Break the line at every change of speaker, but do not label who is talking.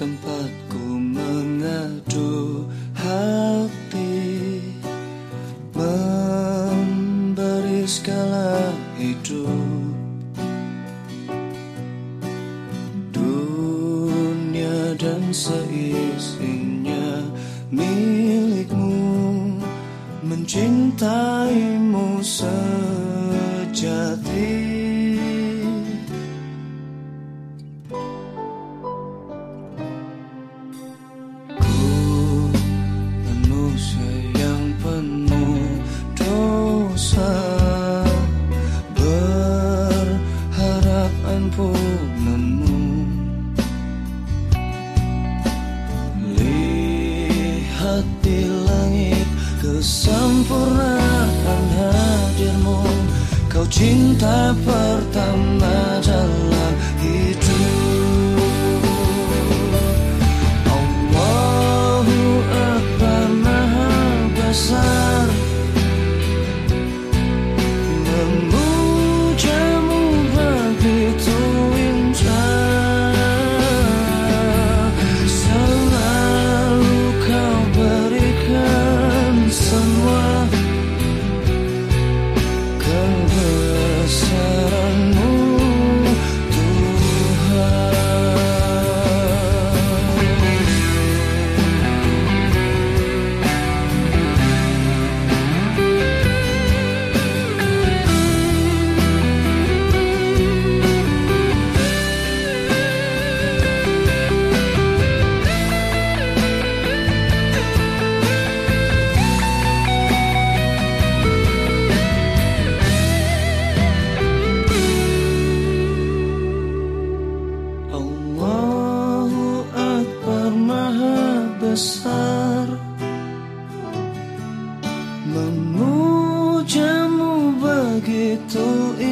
tempatku mengadu hati Memberi segala hidup. Dunia dan seisinya milikmu Mencintaimu sejati dosa. Berharap ampunanmu lihat di langit kesempurnaan hadirmu. Kau cinta pertama dalam 独一。